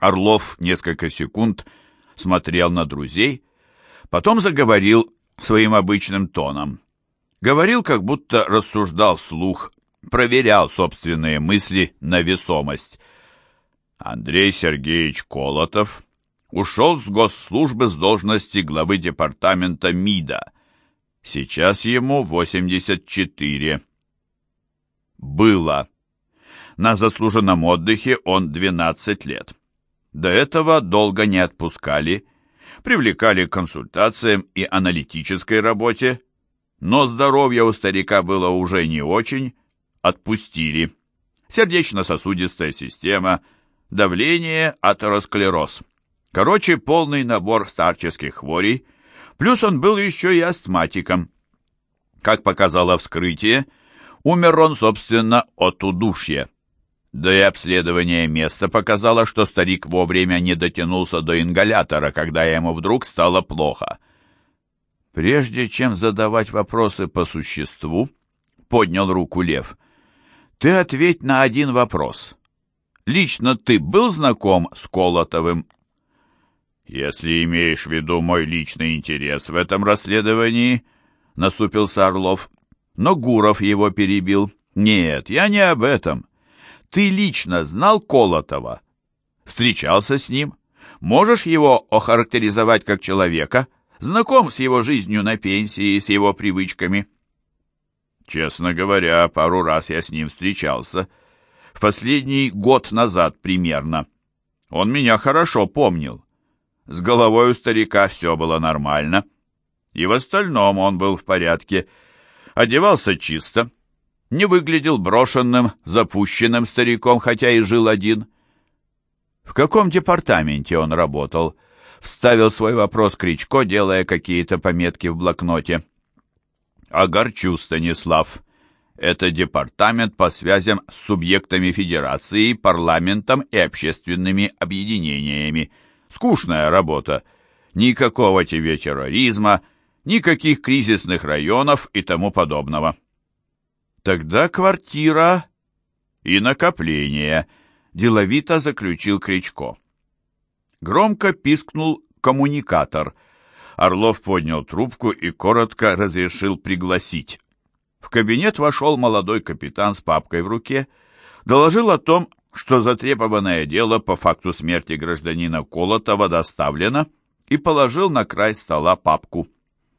Орлов несколько секунд смотрел на друзей, потом заговорил своим обычным тоном. Говорил, как будто рассуждал вслух, проверял собственные мысли на весомость. Андрей Сергеевич Колотов ушел с госслужбы с должности главы департамента МИДа. Сейчас ему 84. Было. На заслуженном отдыхе он 12 лет. До этого долго не отпускали, привлекали к консультациям и аналитической работе, но здоровье у старика было уже не очень, отпустили. Сердечно-сосудистая система, давление, атеросклероз. Короче, полный набор старческих хворей, плюс он был еще и астматиком. Как показало вскрытие, умер он, собственно, от удушья. Да и обследование места показало, что старик вовремя не дотянулся до ингалятора, когда ему вдруг стало плохо. Прежде чем задавать вопросы по существу, поднял руку Лев. Ты ответь на один вопрос. Лично ты был знаком с Колотовым? Если имеешь в виду мой личный интерес в этом расследовании, насупился Орлов. Но Гуров его перебил. Нет, я не об этом. Ты лично знал Колотова? Встречался с ним? Можешь его охарактеризовать как человека? Знаком с его жизнью на пенсии, с его привычками? Честно говоря, пару раз я с ним встречался. В последний год назад примерно. Он меня хорошо помнил. С головой у старика все было нормально. И в остальном он был в порядке. Одевался чисто, не выглядел брошенным, запущенным стариком, хотя и жил один. В каком департаменте он работал? Вставил свой вопрос Кричко, делая какие-то пометки в блокноте. Огорчу, Станислав. Это департамент по связям с субъектами федерации, парламентом и общественными объединениями. Скучная работа. Никакого тебе терроризма, никаких кризисных районов и тому подобного. Тогда квартира и накопление, деловито заключил Кричко. Громко пискнул коммуникатор. Орлов поднял трубку и коротко разрешил пригласить. В кабинет вошел молодой капитан с папкой в руке, доложил о том, что затребованное дело по факту смерти гражданина Колотова доставлено, и положил на край стола папку.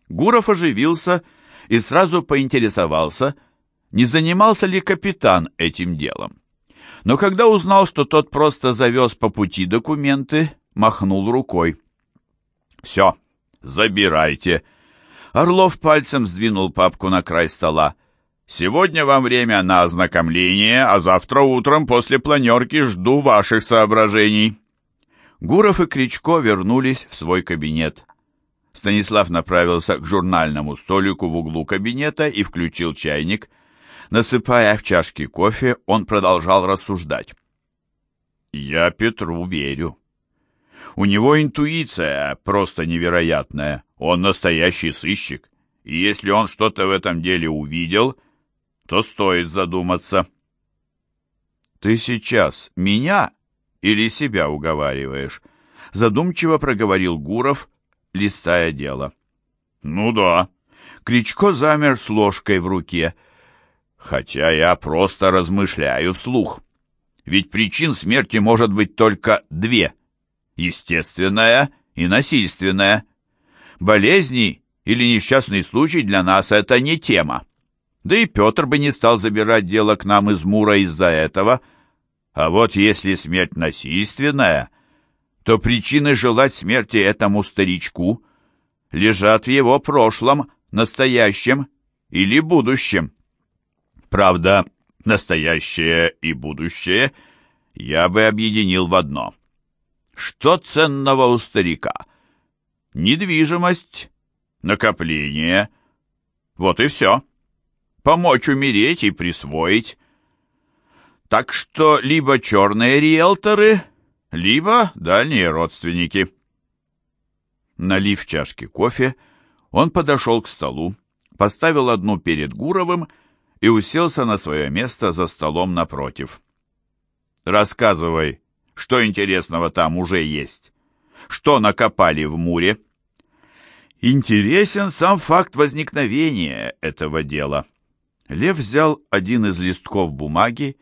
Гуров оживился и сразу поинтересовался — не занимался ли капитан этим делом. Но когда узнал, что тот просто завез по пути документы, махнул рукой. «Все, забирайте». Орлов пальцем сдвинул папку на край стола. «Сегодня вам время на ознакомление, а завтра утром после планерки жду ваших соображений». Гуров и Кричко вернулись в свой кабинет. Станислав направился к журнальному столику в углу кабинета и включил чайник – Насыпая в чашки кофе, он продолжал рассуждать. «Я Петру верю. У него интуиция просто невероятная. Он настоящий сыщик. И если он что-то в этом деле увидел, то стоит задуматься». «Ты сейчас меня или себя уговариваешь?» Задумчиво проговорил Гуров, листая дело. «Ну да». Кричко замер с ложкой в руке – Хотя я просто размышляю вслух. Ведь причин смерти может быть только две. Естественная и насильственная. Болезни или несчастный случай для нас это не тема. Да и Петр бы не стал забирать дело к нам из Мура из-за этого. А вот если смерть насильственная, то причины желать смерти этому старичку лежат в его прошлом, настоящем или будущем. Правда, настоящее и будущее я бы объединил в одно. Что ценного у старика? Недвижимость, накопление. Вот и все. Помочь умереть и присвоить. Так что либо черные риэлторы, либо дальние родственники. Налив чашки кофе, он подошел к столу, поставил одну перед Гуровым и уселся на свое место за столом напротив. «Рассказывай, Что интересного там уже есть? Что накопали в Муре? Интересен сам факт возникновения этого дела. Лев взял один из листков бумаги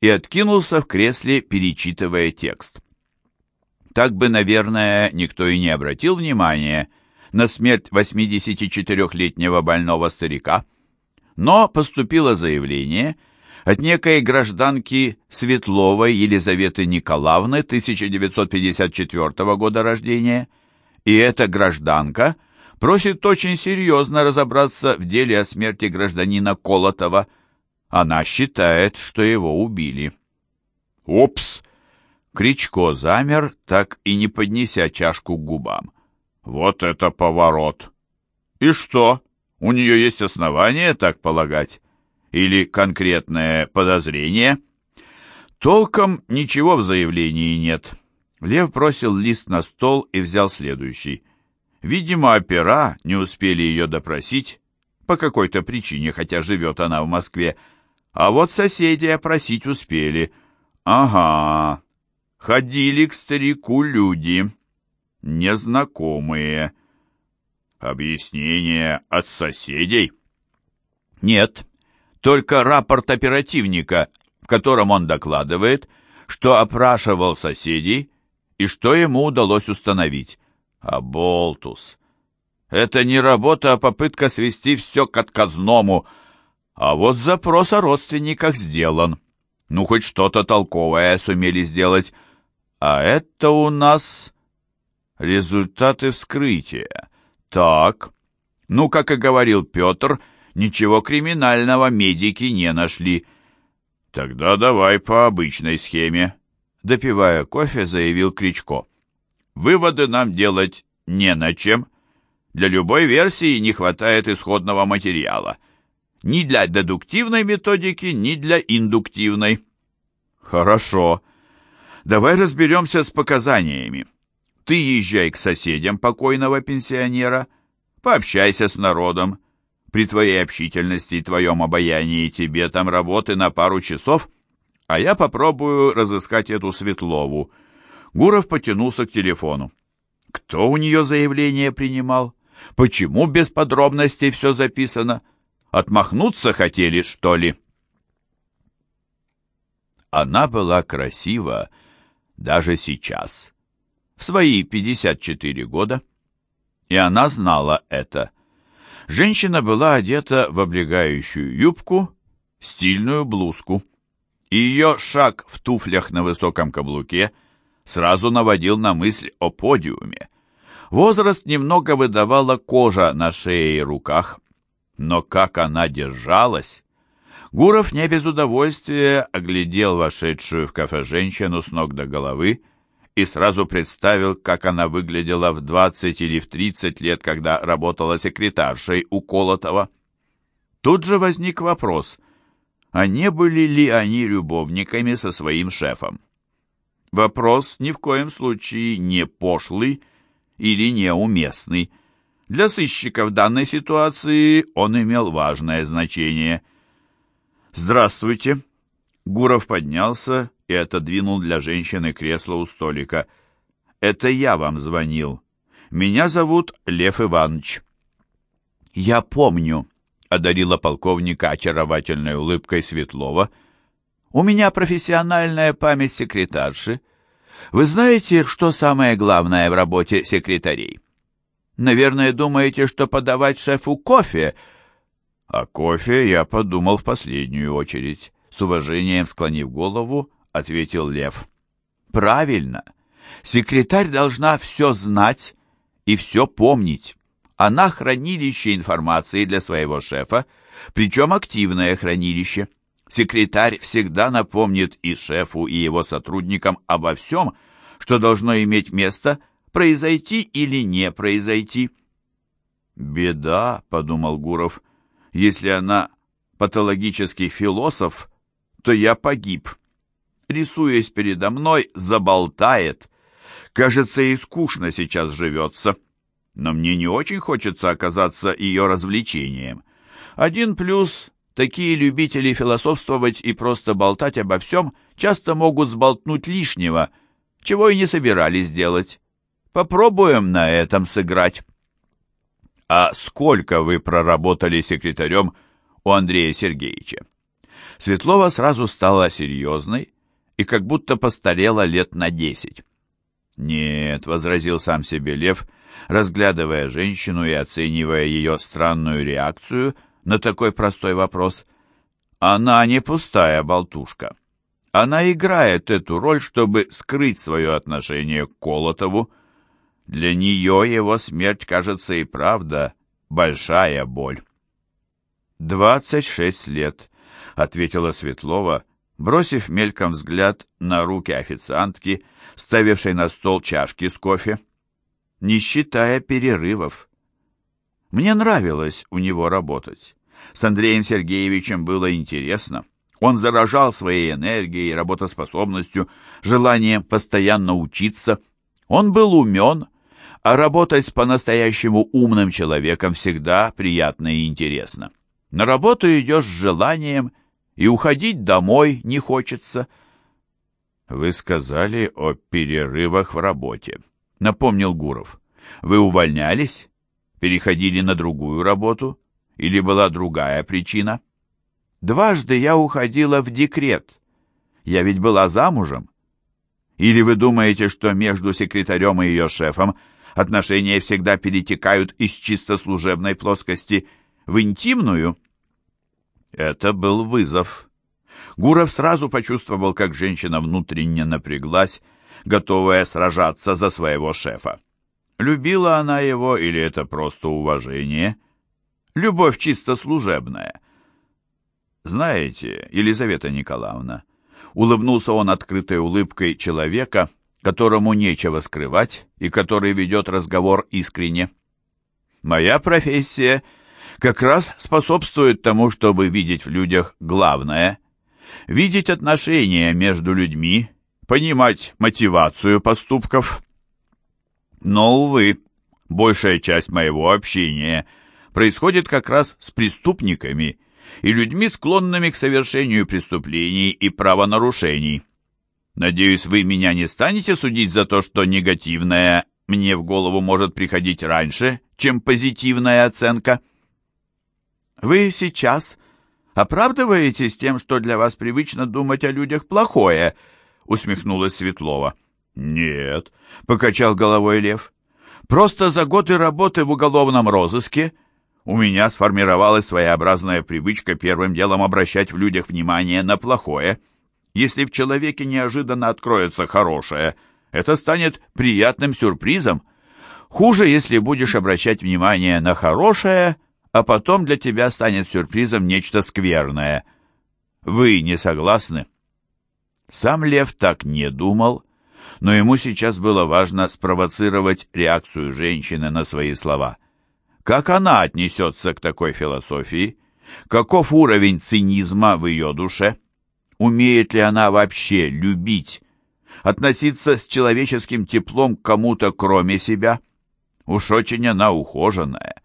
и откинулся в кресле, перечитывая текст. Так бы, наверное, никто и не обратил внимания на смерть 84-летнего больного старика, но поступило заявление от некой гражданки Светловой Елизаветы Николаевны 1954 года рождения, и эта гражданка – просит очень серьезно разобраться в деле о смерти гражданина Колотова. Она считает, что его убили. «Опс!» Кричко замер, так и не поднеся чашку к губам. «Вот это поворот!» «И что, у нее есть основания так полагать? Или конкретное подозрение?» Толком ничего в заявлении нет. Лев бросил лист на стол и взял следующий. Видимо, опера не успели ее допросить по какой-то причине, хотя живет она в Москве. А вот соседи опросить успели. Ага, ходили к старику люди, незнакомые. Объяснение от соседей? Нет, только рапорт оперативника, в котором он докладывает, что опрашивал соседей и что ему удалось установить. А болтус! Это не работа, а попытка свести все к отказному. А вот запрос о родственниках сделан. Ну, хоть что-то толковое сумели сделать. А это у нас результаты вскрытия. Так, ну, как и говорил Петр, ничего криминального медики не нашли. Тогда давай по обычной схеме. Допивая кофе, заявил Кричко. Выводы нам делать не на чем. Для любой версии не хватает исходного материала. Ни для дедуктивной методики, ни для индуктивной. Хорошо. Давай разберемся с показаниями. Ты езжай к соседям покойного пенсионера, пообщайся с народом. При твоей общительности и твоем обаянии тебе там работы на пару часов, а я попробую разыскать эту Светлову. Гуров потянулся к телефону. Кто у нее заявление принимал? Почему без подробностей все записано? Отмахнуться хотели, что ли? Она была красива даже сейчас, в свои 54 года, и она знала это. Женщина была одета в облегающую юбку, стильную блузку, и ее шаг в туфлях на высоком каблуке – сразу наводил на мысль о подиуме. Возраст немного выдавала кожа на шее и руках, но как она держалась! Гуров не без удовольствия оглядел вошедшую в кафе женщину с ног до головы и сразу представил, как она выглядела в 20 или в 30 лет, когда работала секретаршей у Колотова. Тут же возник вопрос, а не были ли они любовниками со своим шефом? Вопрос ни в коем случае не пошлый или неуместный. Для сыщика в данной ситуации он имел важное значение. «Здравствуйте!» Гуров поднялся и отодвинул для женщины кресло у столика. «Это я вам звонил. Меня зовут Лев Иванович». «Я помню», — одарила полковника очаровательной улыбкой Светлова, — у меня профессиональная память секретарши. Вы знаете, что самое главное в работе секретарей? Наверное, думаете, что подавать шефу кофе? О кофе я подумал в последнюю очередь. С уважением склонив голову, ответил Лев. Правильно. Секретарь должна все знать и все помнить. Она хранилище информации для своего шефа, причем активное хранилище. Секретарь всегда напомнит и шефу, и его сотрудникам обо всем, что должно иметь место, произойти или не произойти. «Беда», — подумал Гуров, — «если она патологический философ, то я погиб. Рисуясь передо мной, заболтает. Кажется, ей скучно сейчас живется. Но мне не очень хочется оказаться ее развлечением. Один плюс Такие любители философствовать и просто болтать обо всем часто могут сболтнуть лишнего, чего и не собирались делать. Попробуем на этом сыграть. А сколько вы проработали секретарем у Андрея Сергеевича? Светлова сразу стала серьезной и как будто постарела лет на десять. «Нет», — возразил сам себе Лев, разглядывая женщину и оценивая ее странную реакцию на такой простой вопрос. «Она не пустая болтушка. Она играет эту роль, чтобы скрыть свое отношение к Колотову. Для нее его смерть, кажется, и правда большая боль». «Двадцать шесть лет», — ответила Светлова, бросив мельком взгляд на руки официантки, ставившей на стол чашки с кофе, не считая перерывов. Мне нравилось у него работать. С Андреем Сергеевичем было интересно. Он заражал своей энергией, работоспособностью, желанием постоянно учиться. Он был умен, а работать с по-настоящему умным человеком всегда приятно и интересно. На работу идешь с желанием – и уходить домой не хочется. Вы сказали о перерывах в работе, напомнил Гуров. Вы увольнялись? Переходили на другую работу? Или была другая причина? Дважды я уходила в декрет. Я ведь была замужем. Или вы думаете, что между секретарем и ее шефом отношения всегда перетекают из чисто служебной плоскости в интимную? Это был вызов. Гуров сразу почувствовал, как женщина внутренне напряглась, готовая сражаться за своего шефа. Любила она его или это просто уважение? Любовь чисто служебная. Знаете, Елизавета Николаевна, улыбнулся он открытой улыбкой человека, которому нечего скрывать и который ведет разговор искренне. Моя профессия — как раз способствует тому, чтобы видеть в людях главное, видеть отношения между людьми, понимать мотивацию поступков. Но, увы, большая часть моего общения происходит как раз с преступниками и людьми, склонными к совершению преступлений и правонарушений. Надеюсь, вы меня не станете судить за то, что негативное мне в голову может приходить раньше, чем позитивная оценка. Вы сейчас оправдываетесь тем, что для вас привычно думать о людях плохое?» усмехнулась Светлова. «Нет», — покачал головой Лев. «Просто за годы работы в уголовном розыске у меня сформировалась своеобразная привычка первым делом обращать в людях внимание на плохое. Если в человеке неожиданно откроется хорошее, это станет приятным сюрпризом. Хуже, если будешь обращать внимание на хорошее, а потом для тебя станет сюрпризом нечто скверное. Вы не согласны?» Сам Лев так не думал, но ему сейчас было важно спровоцировать реакцию женщины на свои слова. Как она отнесется к такой философии? Каков уровень цинизма в ее душе? Умеет ли она вообще любить? Относиться с человеческим теплом к кому-то кроме себя? Уж очень она ухоженная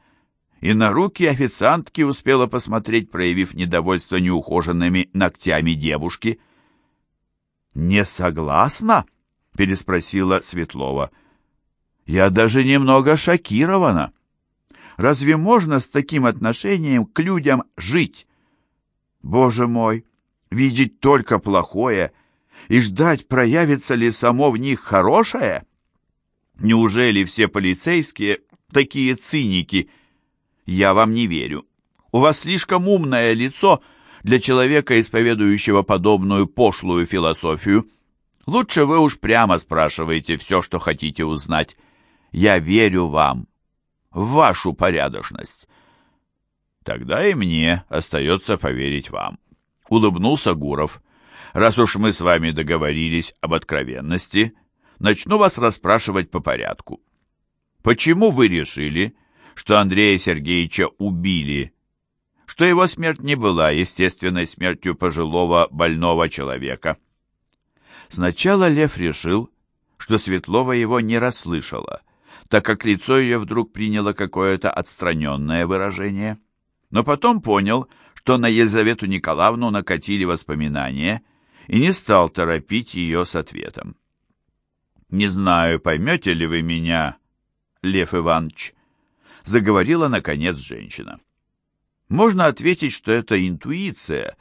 и на руки официантки успела посмотреть, проявив недовольство неухоженными ногтями девушки. «Не согласна?» — переспросила Светлова. «Я даже немного шокирована. Разве можно с таким отношением к людям жить? Боже мой, видеть только плохое и ждать, проявится ли само в них хорошее? Неужели все полицейские такие циники — я вам не верю. У вас слишком умное лицо для человека, исповедующего подобную пошлую философию. Лучше вы уж прямо спрашиваете все, что хотите узнать. Я верю вам, в вашу порядочность. Тогда и мне остается поверить вам. Улыбнулся Гуров. Раз уж мы с вами договорились об откровенности, начну вас расспрашивать по порядку. Почему вы решили, что Андрея Сергеевича убили, что его смерть не была естественной смертью пожилого больного человека. Сначала Лев решил, что Светлова его не расслышала, так как лицо ее вдруг приняло какое-то отстраненное выражение. Но потом понял, что на Елизавету Николаевну накатили воспоминания, и не стал торопить ее с ответом. «Не знаю, поймете ли вы меня, Лев Иванович?» Заговорила, наконец, женщина. «Можно ответить, что это интуиция,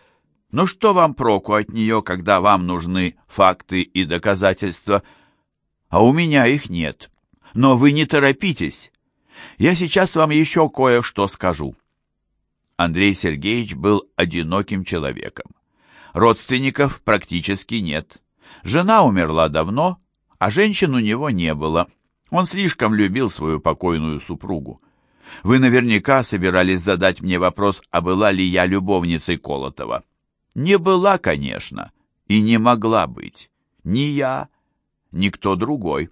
но что вам проку от нее, когда вам нужны факты и доказательства? А у меня их нет. Но вы не торопитесь. Я сейчас вам еще кое-что скажу». Андрей Сергеевич был одиноким человеком. Родственников практически нет. Жена умерла давно, а женщин у него не было. Он слишком любил свою покойную супругу. Вы наверняка собирались задать мне вопрос, а была ли я любовницей Колотова. Не была, конечно, и не могла быть. Ни я, ни кто другой.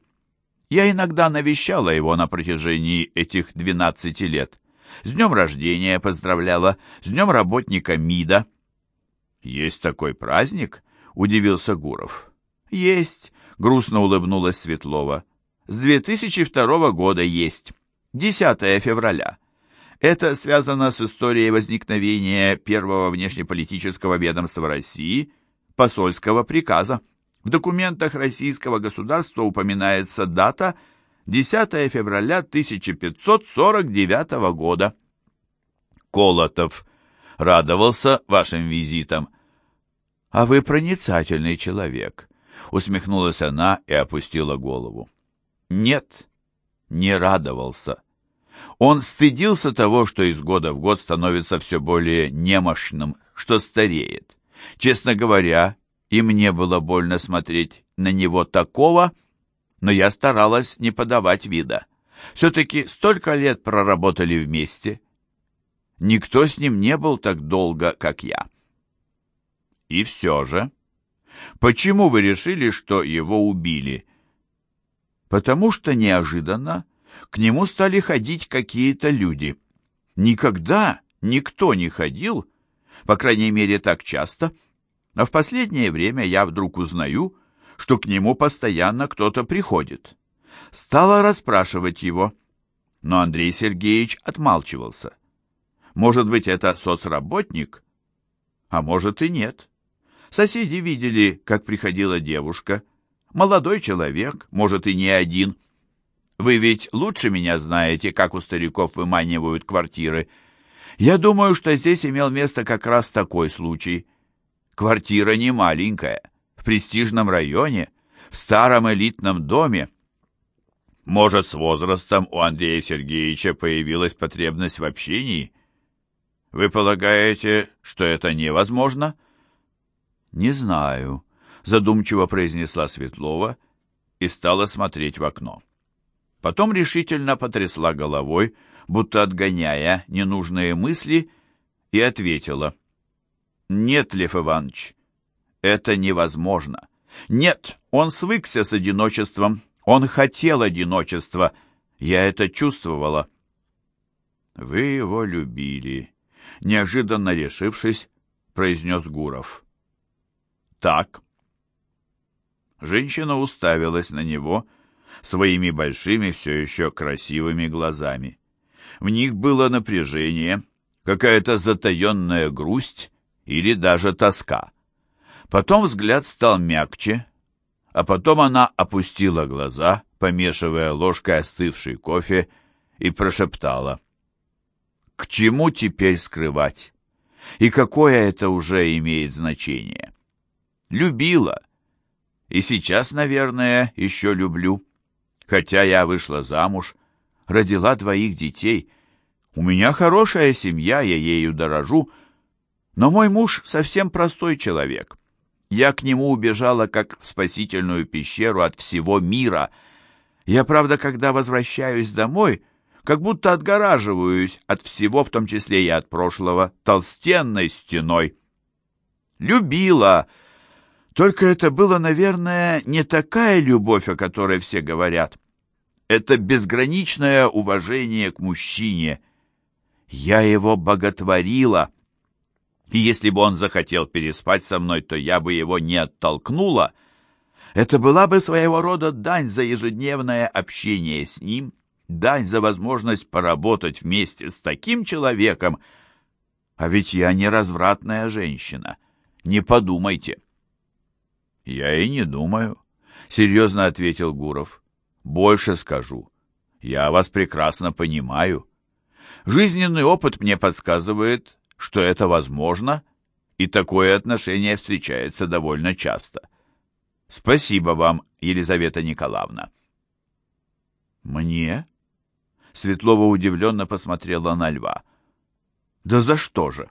Я иногда навещала его на протяжении этих двенадцати лет. С днем рождения поздравляла, с днем работника МИДа. «Есть такой праздник?» — удивился Гуров. «Есть», — грустно улыбнулась Светлова. «С 2002 года есть. 10 февраля. Это связано с историей возникновения первого внешнеполитического ведомства России, посольского приказа. В документах российского государства упоминается дата 10 февраля 1549 года. Колотов радовался вашим визитам. «А вы проницательный человек», — усмехнулась она и опустила голову. «Нет, не радовался». Он стыдился того, что из года в год становится все более немощным, что стареет. Честно говоря, и мне было больно смотреть на него такого, но я старалась не подавать вида. Все-таки столько лет проработали вместе. Никто с ним не был так долго, как я. И все же, почему вы решили, что его убили? Потому что неожиданно к нему стали ходить какие-то люди. Никогда никто не ходил, по крайней мере так часто, а в последнее время я вдруг узнаю, что к нему постоянно кто-то приходит. Стала расспрашивать его, но Андрей Сергеевич отмалчивался. Может быть, это соцработник, а может и нет. Соседи видели, как приходила девушка, молодой человек, может и не один, вы ведь лучше меня знаете, как у стариков выманивают квартиры. Я думаю, что здесь имел место как раз такой случай. Квартира не маленькая, в престижном районе, в старом элитном доме. Может, с возрастом у Андрея Сергеевича появилась потребность в общении? Вы полагаете, что это невозможно? Не знаю, задумчиво произнесла Светлова и стала смотреть в окно. Потом решительно потрясла головой, будто отгоняя ненужные мысли, и ответила. «Нет, Лев Иванович, это невозможно. Нет, он свыкся с одиночеством, он хотел одиночества, я это чувствовала». «Вы его любили», — неожиданно решившись, произнес Гуров. «Так». Женщина уставилась на него, — своими большими, все еще красивыми глазами. В них было напряжение, какая-то затаенная грусть или даже тоска. Потом взгляд стал мягче, а потом она опустила глаза, помешивая ложкой остывший кофе, и прошептала. «К чему теперь скрывать? И какое это уже имеет значение? Любила. И сейчас, наверное, еще люблю. Хотя я вышла замуж, родила двоих детей. У меня хорошая семья, я ею дорожу. Но мой муж совсем простой человек. Я к нему убежала, как в спасительную пещеру от всего мира. Я, правда, когда возвращаюсь домой, как будто отгораживаюсь от всего, в том числе и от прошлого, толстенной стеной. Любила, только это было, наверное, не такая любовь, о которой все говорят. Это безграничное уважение к мужчине. Я его боготворила. И если бы он захотел переспать со мной, то я бы его не оттолкнула. Это была бы своего рода дань за ежедневное общение с ним, дань за возможность поработать вместе с таким человеком. А ведь я не развратная женщина. Не подумайте. «Я и не думаю», серьезно ответил Гуров. Больше скажу. Я вас прекрасно понимаю. Жизненный опыт мне подсказывает, что это возможно, и такое отношение встречается довольно часто. Спасибо вам, Елизавета Николаевна. Мне? Светлова удивленно посмотрела на льва. Да за что же?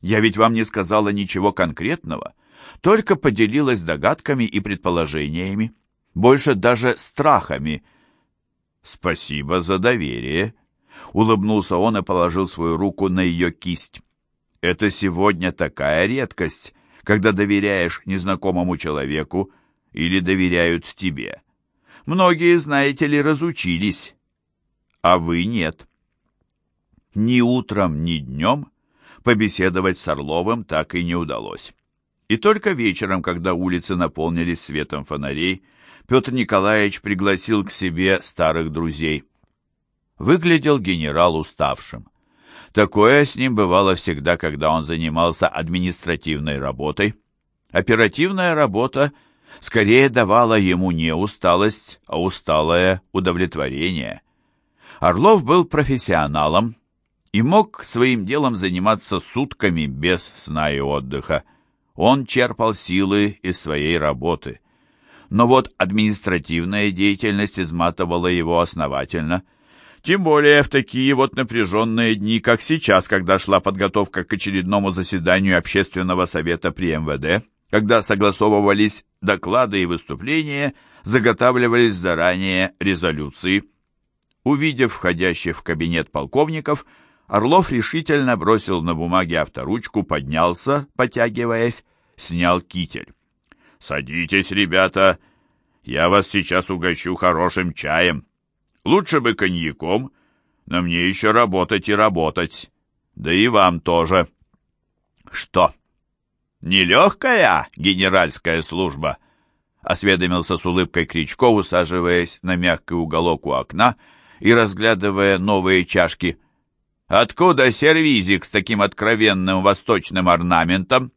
Я ведь вам не сказала ничего конкретного, только поделилась догадками и предположениями, больше даже страхами. Спасибо за доверие, улыбнулся он и положил свою руку на ее кисть. Это сегодня такая редкость, когда доверяешь незнакомому человеку или доверяют тебе. Многие, знаете ли, разучились, а вы нет. Ни утром, ни днем побеседовать с Орловым так и не удалось. И только вечером, когда улицы наполнились светом фонарей, Петр Николаевич пригласил к себе старых друзей. Выглядел генерал уставшим. Такое с ним бывало всегда, когда он занимался административной работой. Оперативная работа скорее давала ему не усталость, а усталое удовлетворение. Орлов был профессионалом, и мог своим делом заниматься сутками без сна и отдыха. Он черпал силы из своей работы. Но вот административная деятельность изматывала его основательно. Тем более в такие вот напряженные дни, как сейчас, когда шла подготовка к очередному заседанию Общественного совета при МВД, когда согласовывались доклады и выступления, заготавливались заранее резолюции. Увидев входящих в кабинет полковников, Орлов решительно бросил на бумаге авторучку, поднялся, потягиваясь, снял китель. «Садитесь, ребята, я вас сейчас угощу хорошим чаем. Лучше бы коньяком, но мне еще работать и работать. Да и вам тоже». «Что, нелегкая генеральская служба?» — осведомился с улыбкой Кричко, усаживаясь на мягкий уголок у окна и разглядывая новые чашки — Откуда сервизик с таким откровенным восточным орнаментом?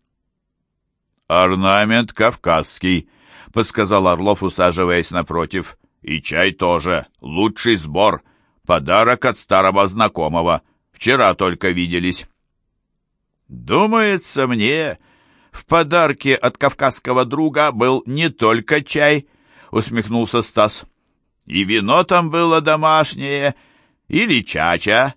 Орнамент кавказский, подсказал Орлов, усаживаясь напротив. И чай тоже. Лучший сбор. Подарок от старого знакомого. Вчера только виделись. Думается мне, в подарке от кавказского друга был не только чай, усмехнулся Стас. И вино там было домашнее, или чача,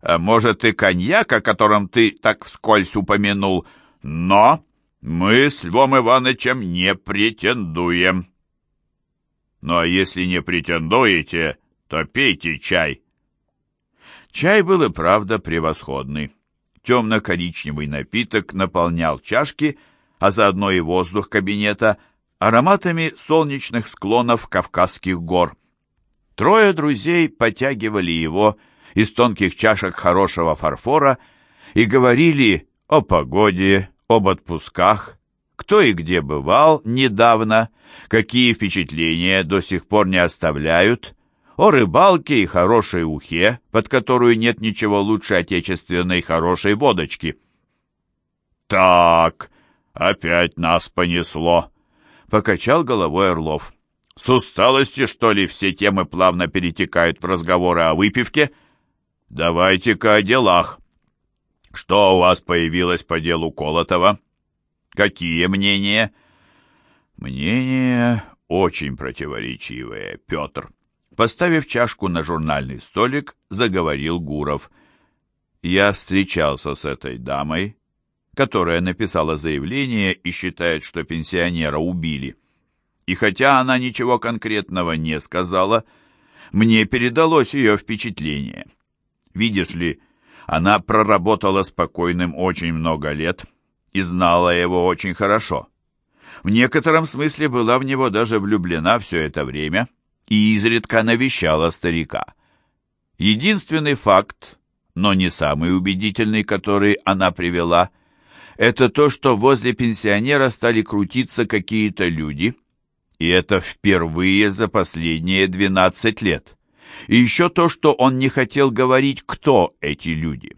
а может и коньяк, о котором ты так вскользь упомянул, но мы с Львом Ивановичем не претендуем. Ну а если не претендуете, то пейте чай. Чай был и правда превосходный. Темно-коричневый напиток наполнял чашки, а заодно и воздух кабинета ароматами солнечных склонов Кавказских гор. Трое друзей потягивали его из тонких чашек хорошего фарфора и говорили о погоде, об отпусках, кто и где бывал недавно, какие впечатления до сих пор не оставляют, о рыбалке и хорошей ухе, под которую нет ничего лучше отечественной хорошей водочки. «Так, опять нас понесло», — покачал головой Орлов. «С усталости, что ли, все темы плавно перетекают в разговоры о выпивке?» Давайте-ка о делах. Что у вас появилось по делу Колотова? Какие мнения? Мнения очень противоречивые, Петр. Поставив чашку на журнальный столик, заговорил Гуров. Я встречался с этой дамой, которая написала заявление и считает, что пенсионера убили. И хотя она ничего конкретного не сказала, мне передалось ее впечатление. Видишь ли, она проработала спокойным очень много лет и знала его очень хорошо. В некотором смысле была в него даже влюблена все это время и изредка навещала старика. Единственный факт, но не самый убедительный, который она привела, это то, что возле пенсионера стали крутиться какие-то люди, и это впервые за последние 12 лет. И еще то, что он не хотел говорить, кто эти люди.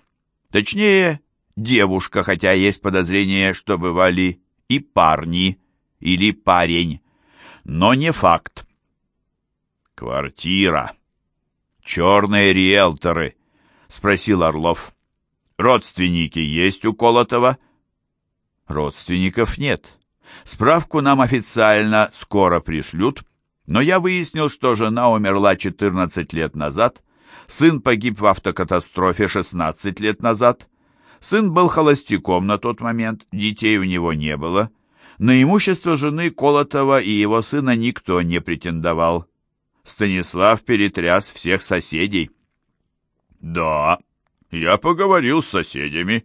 Точнее, девушка, хотя есть подозрение, что бывали и парни или парень. но не факт. Квартира. Черные риэлторы, спросил Орлов. Родственники есть у Колотова? Родственников нет. Справку нам официально скоро пришлют, но я выяснил, что жена умерла 14 лет назад, сын погиб в автокатастрофе 16 лет назад, сын был холостяком на тот момент, детей у него не было, на имущество жены Колотова и его сына никто не претендовал. Станислав перетряс всех соседей. «Да, я поговорил с соседями,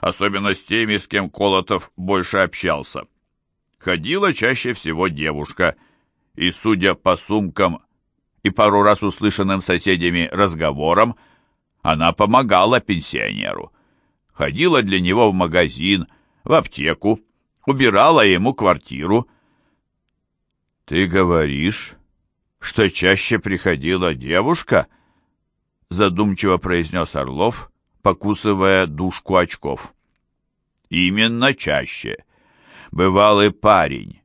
особенно с теми, с кем Колотов больше общался. Ходила чаще всего девушка, и, судя по сумкам и пару раз услышанным соседями разговорам, она помогала пенсионеру. Ходила для него в магазин, в аптеку, убирала ему квартиру. «Ты говоришь, что чаще приходила девушка?» задумчиво произнес Орлов, покусывая дужку очков. «Именно чаще. Бывал и парень.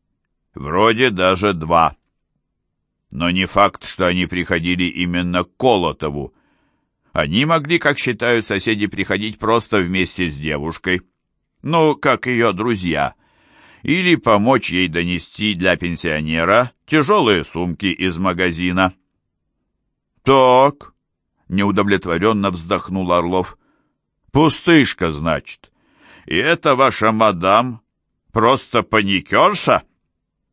Вроде даже два. Но не факт, что они приходили именно к Колотову. Они могли, как считают соседи, приходить просто вместе с девушкой. Ну, как ее друзья. Или помочь ей донести для пенсионера тяжелые сумки из магазина. «Так», — неудовлетворенно вздохнул Орлов, — «пустышка, значит. И это ваша мадам просто паникерша?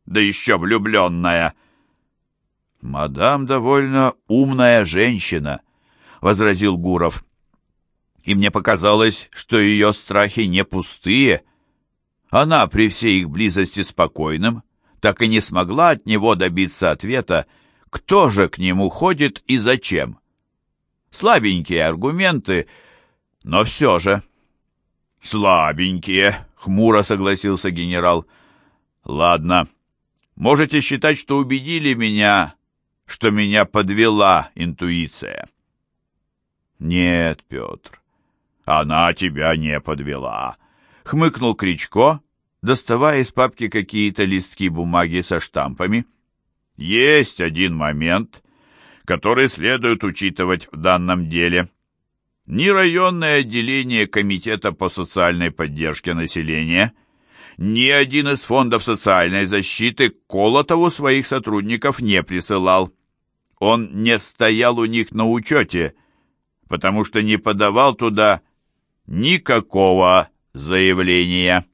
Да еще влюбленная». «Мадам довольно умная женщина», — возразил Гуров. «И мне показалось, что ее страхи не пустые. Она при всей их близости спокойным так и не смогла от него добиться ответа, кто же к нему ходит и зачем. Слабенькие аргументы, но все же. «Слабенькие», — хмуро согласился генерал. «Ладно, можете считать, что убедили меня что меня подвела интуиция. Нет, Петр, она тебя не подвела, хмыкнул Кричко, доставая из папки какие-то листки бумаги со штампами. Есть один момент, который следует учитывать в данном деле. Ни районное отделение Комитета по социальной поддержке населения – ни один из фондов социальной защиты Колотову своих сотрудников не присылал. Он не стоял у них на учете, потому что не подавал туда никакого заявления.